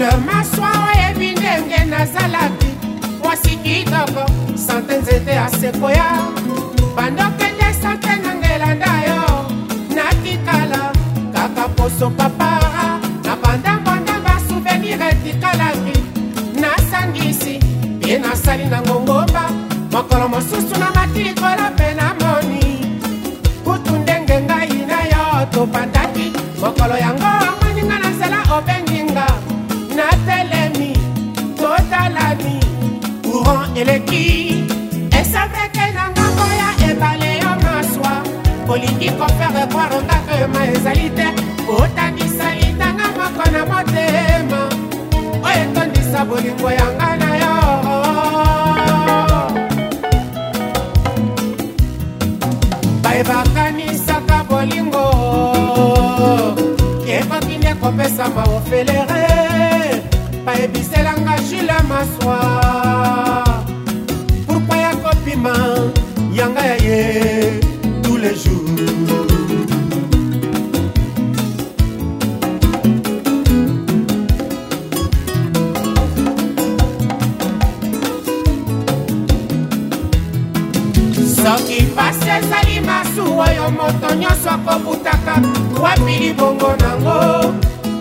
le maswa oyebi ndenge nazalaki mwasi kitoko sante nzete asekoya bandokende sante nanga elanda yo natikala kaka poso papara na bandambanda basouvenir etikalaki nasangisi ye nasali na ngongomba mokolo mosusu na matikola eleki esepeke na ngambo ya ebale yo maswa olingi kofere kwaro ndako yoma ezali te otanisa litanga moko na motema oyo etondisa bolingo yanga na yo bayebakanisaka bolingo ekoki nde kopesa maofelere bayebiselanga jule maswa motema yanga ya ye tous les jours soki pasi ezali masuwa oyo moto nyonso akobutaka wapi libongo nango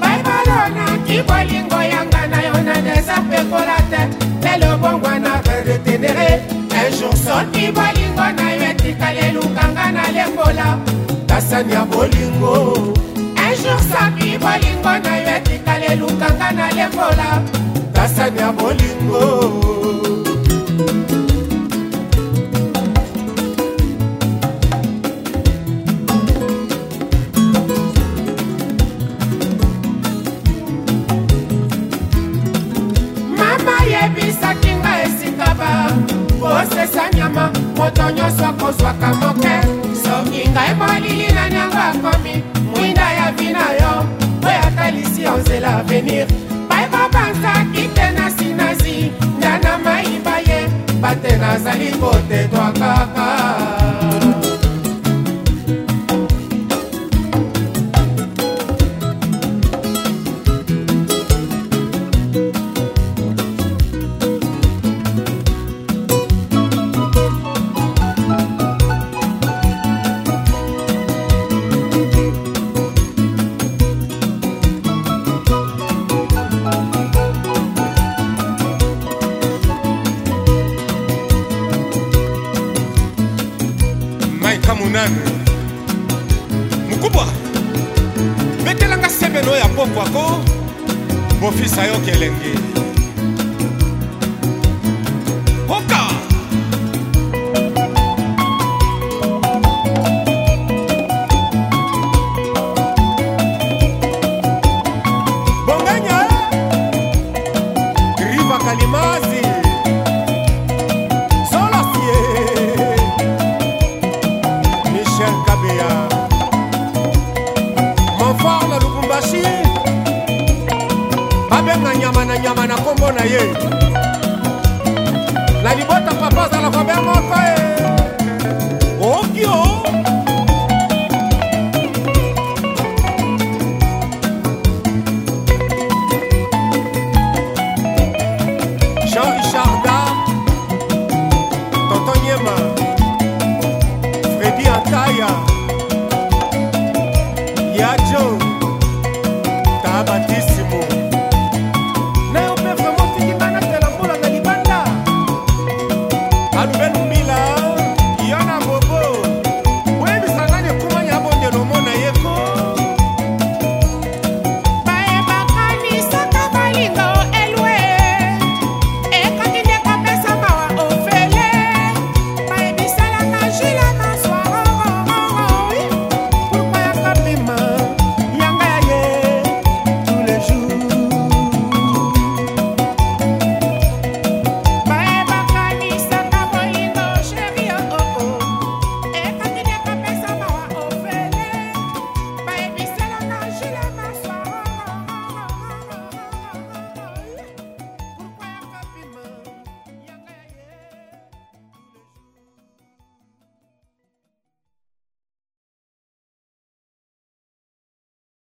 baibalo naki bolingo kasi bolingo na yo etikali elukanga na lembola kasani ya bolingo ejour sami bolingo na yo etikali elukanga na lembola kasani ya bolingo soñó nanu mokubwa betelanga sebeno ya pokwa ko bofisa yo kelenge na ye na libota papa azalaka be moko e oki o